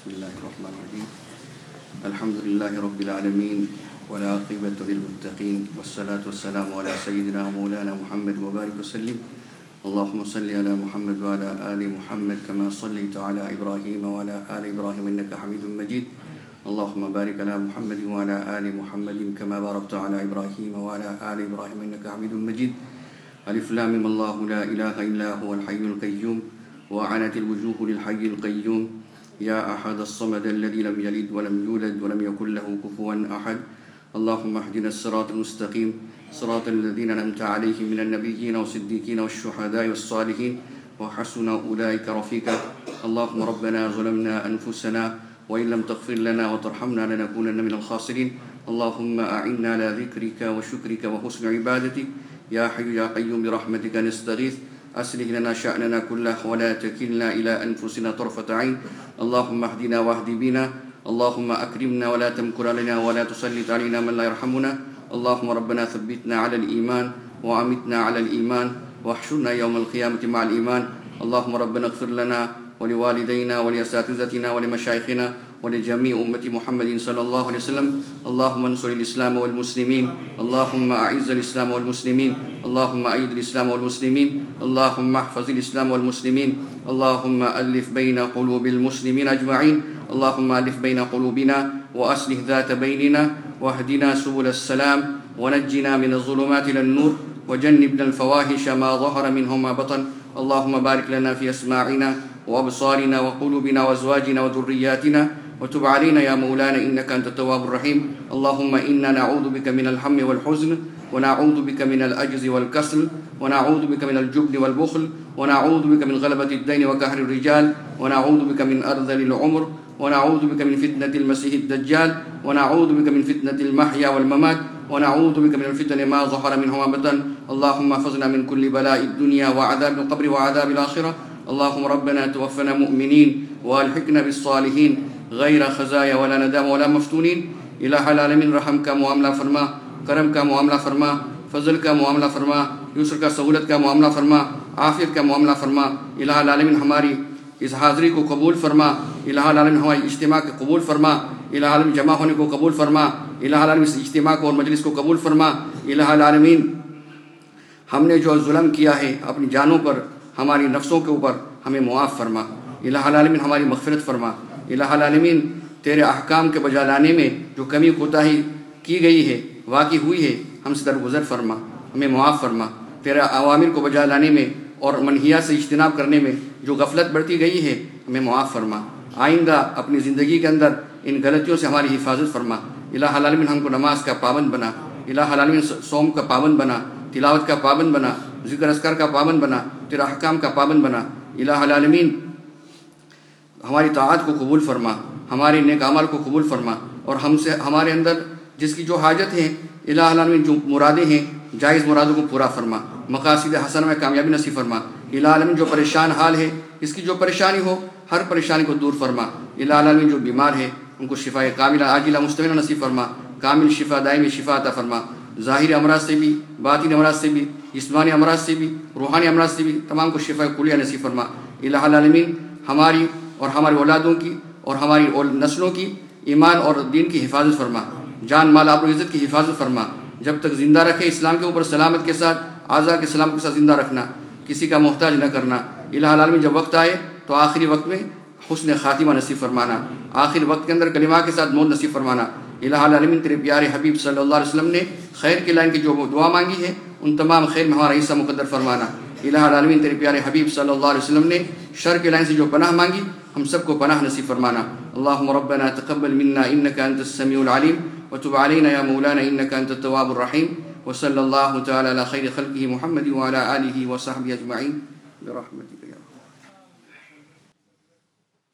بسم الله الرحمن الرحيم. الحمد لله رب العالمين والعاقبة للمتقين، والصلاة والسلام على سيدنا ومولانا محمد وبارك وسلم. اللهم صل على محمد وعلى آل محمد كما صليت على إبراهيم وعلى آل إبراهيم إنك حميد مجيد. اللهم بارك على محمد وعلى آل محمد كما باركت على إبراهيم وعلى آل إبراهيم إنك حميد مجيد. ألف لام الله لا إله إلا هو الحي القيوم وعنت الوجوه للحي القيوم. يا أحد الصمد الذي لم يلد ولم يولد ولم يكن له كفوا أحد. اللهم اهدنا الصراط المستقيم، صراط الذين أنعمت عليهم من النبيين والصديقين والشهداء والصالحين. وحسن أولئك رفيقا. اللهم ربنا ظلمنا أنفسنا وإن لم تغفر لنا وترحمنا لنكونن من الخاسرين. اللهم أعنا على ذكرك وشكرك وحسن عبادتك. يا حي يا قيوم برحمتك نستغيث. أصلح لنا شأننا كله ولا تكلنا إلى أنفسنا طرفة عين. اللهم اهدنا واهد بنا. اللهم أكرمنا ولا تمكر علينا ولا تسلط علينا من لا يرحمنا. اللهم ربنا ثبتنا على الإيمان وأمتنا على الإيمان واحشرنا يوم القيامة مع الإيمان. اللهم ربنا اغفر لنا ولوالدينا ولأساتذتنا ولمشايخنا ولجميع أمة محمد صلى الله عليه وسلم اللهم انصر الإسلام والمسلمين اللهم أعز الإسلام والمسلمين اللهم أيد الإسلام والمسلمين اللهم احفظ الإسلام والمسلمين اللهم ألف بين قلوب المسلمين أجمعين اللهم ألف بين قلوبنا وأصلح ذات بيننا واهدنا سبل السلام ونجنا من الظلمات إلى النور وجنبنا الفواحش ما ظهر منه ما بطن اللهم بارك لنا في أسماعنا وأبصارنا وقلوبنا وأزواجنا وذرياتنا وتب علينا يا مولانا إنك أنت التواب الرحيم. اللهم إنا نعوذ بك من الهم والحزن، ونعوذ بك من الأجز والكسل، ونعوذ بك من الجبن والبخل، ونعوذ بك من غلبة الدين وكهر الرجال، ونعوذ بك من أرذل العمر، ونعوذ بك من فتنة المسيح الدجال، ونعوذ بك من فتنة المحيا والممات، ونعوذ بك من الفتن ما ظهر منه وما بطن اللهم احفظنا من كل بلاء الدنيا وعذاب القبر وعذاب الآخرة. اللهم ربنا توفنا مؤمنين والحقنا بالصالحين. غیر خزایا ولا ندام ولا مفتونین. الہ العالمین، رحم کا معاملہ فرما، کرم کا معاملہ فرما، فضل کا معاملہ فرما، یسر کا سہولت کا معاملہ فرما، عافیت کا معاملہ فرما. الہ العالمین ہماری اس حاضری کو قبول فرما. الہ العالمین ہماری اجتماع کو قبول فرما. الہ العالمین جمع ہونے کو قبول فرما. الہ العالمین اس اجتماع کو اور مجلس کو قبول فرما. الہ العالمین، ہم نے جو ظلم کیا ہے اپنی جانوں پر، ہماری نفسوں کے اوپر ہمیں معاف فرما. الہ العالمین ہماری مغفرت فرما. الہ العالمین، تیرے احکام کے بجا لانے میں جو کمی کوتاہی کی گئی ہے، واقع ہوئی ہے، ہم سے درگزر فرما، ہمیں معاف فرما۔ تیرے عوامر کو بجا لانے میں اور منحیہ سے اجتناب کرنے میں جو غفلت بڑھتی گئی ہے، ہمیں معاف فرما۔ آئندہ اپنی زندگی کے اندر ان غلطیوں سے ہماری حفاظت فرما۔ الہ العالمین ہم کو نماز کا پابند بنا۔ الہ العالمین سوم کا پابند بنا۔ تلاوت کا پابند بنا۔ ذکر اسکر کا پابند بنا۔ تیرا احکام کا پابند بنا۔ الہ العالمین ہماری طاعت کو قبول فرما، ہمارے نیک عمل کو قبول فرما اور ہم سے، ہمارے اندر جس کی جو حاجت ہیں، الہ العالمین جو مرادیں ہیں، جائز مرادوں کو پورا فرما۔ مقاصد حسن میں کامیابی نصیب فرما۔ الہ العالمین جو پریشان حال ہے، اس کی جو پریشانی ہو، ہر پریشانی کو دور فرما۔ الہ العالمین جو بیمار ہے ان کو شفا کاملہ، عاجلہ مستمل نصیب فرما۔ کامل شفا دائمی شفا عطا فرما۔ ظاہری امراض سے بھی باطن امراض سے بھی، جسمانی امراض سے بھی، روحانی امراض سے بھی تمام کو شفا کلیہ نصیب فرما۔ الہ العالمین ہماری اور ہماری اولادوں کی اور ہماری نسلوں کی ایمان اور دین کی حفاظت فرما۔ جان، مال آپ عزت کی حفاظت فرما۔ جب تک زندہ رکھے اسلام کے اوپر سلامت کے ساتھ اعضاء کے سلام کے ساتھ زندہ رکھنا، کسی کا محتاج نہ کرنا۔ الہ العالمین، جب وقت آئے تو آخری وقت میں حسن خاتمہ نصیب فرمانا۔ آخری وقت کے اندر کلمہ کے ساتھ موت نصیب فرمانا۔ الہ العالمین، تیرے پیارے حبیب صلی اللہ علیہ وسلم نے خیر کی لائن کی جو دعا مانگی ہے، ان تمام خیر میں ہمارا حصہ مقدر فرمانا۔ الہ العالمین تیرے پیارے حبیب صلی اللہ علیہ وسلم نے شر کے لائن سے جو پناہ مانگی، ہم سب کو پناہ نصیب فرمانا۔ اللہم ربنا تقبل منا انك انت السميع العليم وتب علينا يا مولانا انك انت التواب الرحيم وصلى الله تعالى على خير خلقه محمد وعلى اله وصحبه اجمعين برحمتك